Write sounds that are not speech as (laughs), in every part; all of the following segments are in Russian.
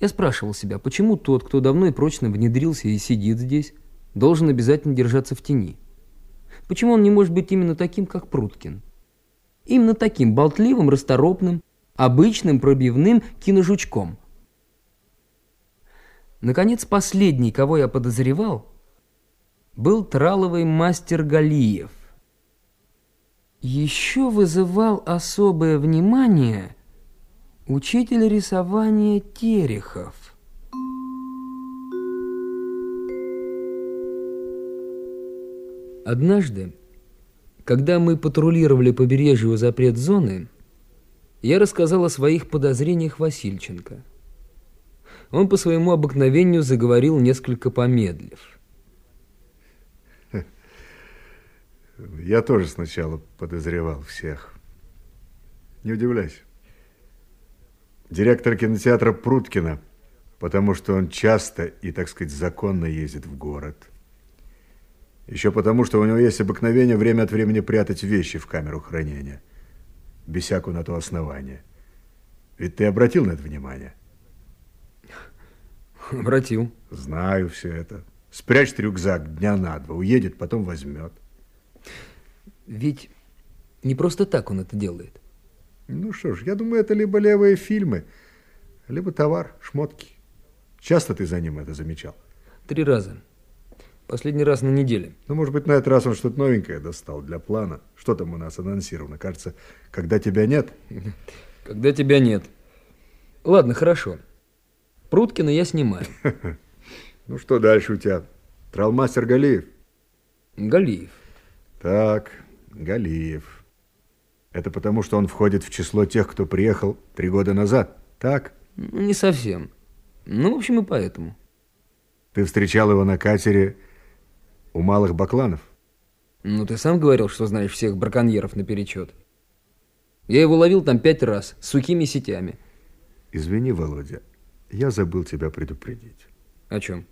Я спрашивал себя, почему тот, кто давно и прочно внедрился и сидит здесь, должен обязательно держаться в тени? Почему он не может быть именно таким, как Пруткин? Именно таким болтливым, расторопным, обычным пробивным киножучком. Наконец, последний, кого я подозревал, был траловый мастер Галиев. Еще вызывал особое внимание учитель рисования Терехов. Однажды, когда мы патрулировали побережье у запрет-зоны, я рассказал о своих подозрениях Васильченко. Он по своему обыкновению заговорил несколько помедлив. Я тоже сначала подозревал всех. Не удивляйся. Директор кинотеатра Пруткина, потому что он часто и, так сказать, законно ездит в город. Еще потому, что у него есть обыкновение время от времени прятать вещи в камеру хранения. Без всякого на то основания. Ведь ты обратил на это внимание? Обратил. Знаю все это. Спрячь рюкзак дня на два, уедет, потом возьмет. Ведь не просто так он это делает. Ну что ж, я думаю, это либо левые фильмы, либо товар, шмотки. Часто ты за ним это замечал? Три раза. Последний раз на неделе. Ну, может быть, на этот раз он что-то новенькое достал для плана. Что там у нас анонсировано? Кажется, когда тебя нет. (laughs) Когда тебя нет. Ладно, хорошо. Пруткина я снимаю. (laughs) Ну, что дальше у тебя? Тралмастер Галиев? Галиев. Так, Галиев. Это потому, что он входит в число тех, кто приехал три года назад, так? Ну, не совсем. Ну, в общем, и поэтому. Ты встречал его на катере у малых бакланов? Ну, ты сам говорил, что знаешь всех браконьеров наперечет. Я его ловил там пять раз, с сухими сетями. Извини, Володя, я забыл тебя предупредить. О чем?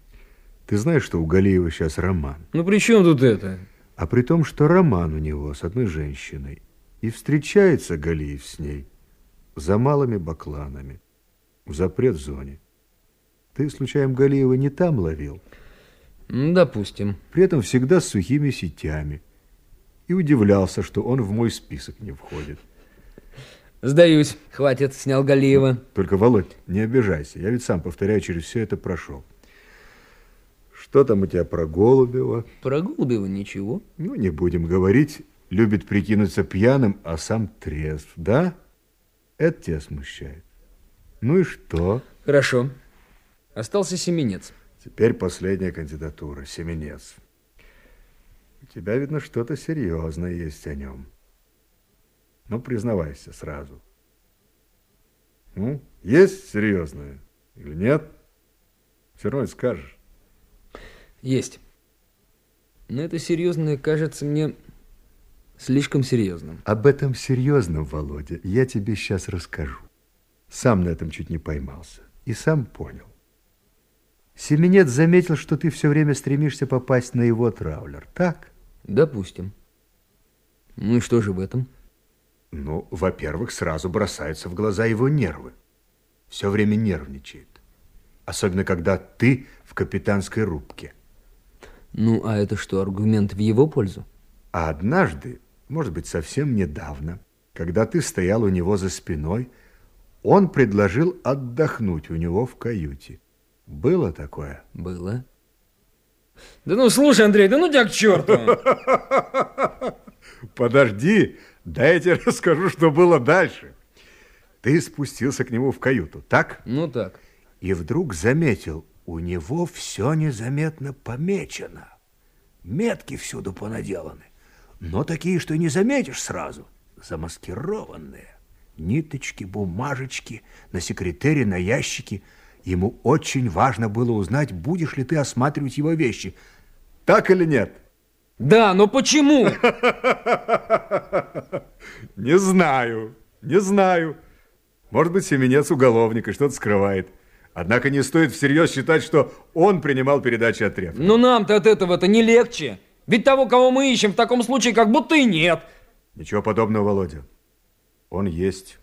Ты знаешь, что у Галиева сейчас роман? Ну, при чем тут это? А при том, что роман у него с одной женщиной. И встречается Галиев с ней за малыми бакланами в запрет-зоне. Ты, случайно, Галиева не там ловил? Допустим. При этом всегда с сухими сетями. И удивлялся, что он в мой список не входит. Сдаюсь. Хватит, снял Галиева. Только, Володь, не обижайся. Я ведь сам, повторяю, через все это прошел. Что там у тебя про Голубева? Про Голубева ничего. Ну, не будем говорить. Любит прикинуться пьяным, а сам трезв, да? Это тебя смущает. Ну и что? Хорошо. Остался Семенец. Теперь последняя кандидатура. Семенец. У тебя, видно, что-то серьезное есть о нем. Ну, признавайся сразу. Ну, есть серьезное или нет? Все равно скажешь. Есть. Но это серьезное кажется мне слишком серьезным. Об этом серьезном, Володя, я тебе сейчас расскажу. Сам на этом чуть не поймался. И сам понял. Семенец заметил, что ты все время стремишься попасть на его траулер, так? Допустим. Ну и что же в этом? Ну, во-первых, сразу бросаются в глаза его нервы. Все время нервничает. Особенно, когда ты в капитанской рубке. Ну, а это что, аргумент в его пользу? А однажды, может быть, совсем недавно, когда ты стоял у него за спиной, он предложил отдохнуть у него в каюте. Было такое? Было. Да ну, слушай, Андрей, да ну тебя к черту! (laughs) Подожди, дай я тебе (laughs) расскажу, что было дальше. Ты спустился к нему в каюту, так? Ну так. И вдруг заметил, у него все незаметно помечено. Метки всюду понаделаны, но такие, что не заметишь сразу, замаскированные. Ниточки, бумажечки, на секретере, на ящике. Ему очень важно было узнать, будешь ли ты осматривать его вещи. Так или нет? Да, но почему? (laughs) Не знаю, не знаю. Может быть, Семенец уголовник и что-то скрывает. Однако не стоит всерьез считать, что он принимал передачи от Рефа. Но нам-то от этого-то не легче. Ведь того, кого мы ищем, в таком случае как будто и нет. Ничего подобного, Володя. Он есть.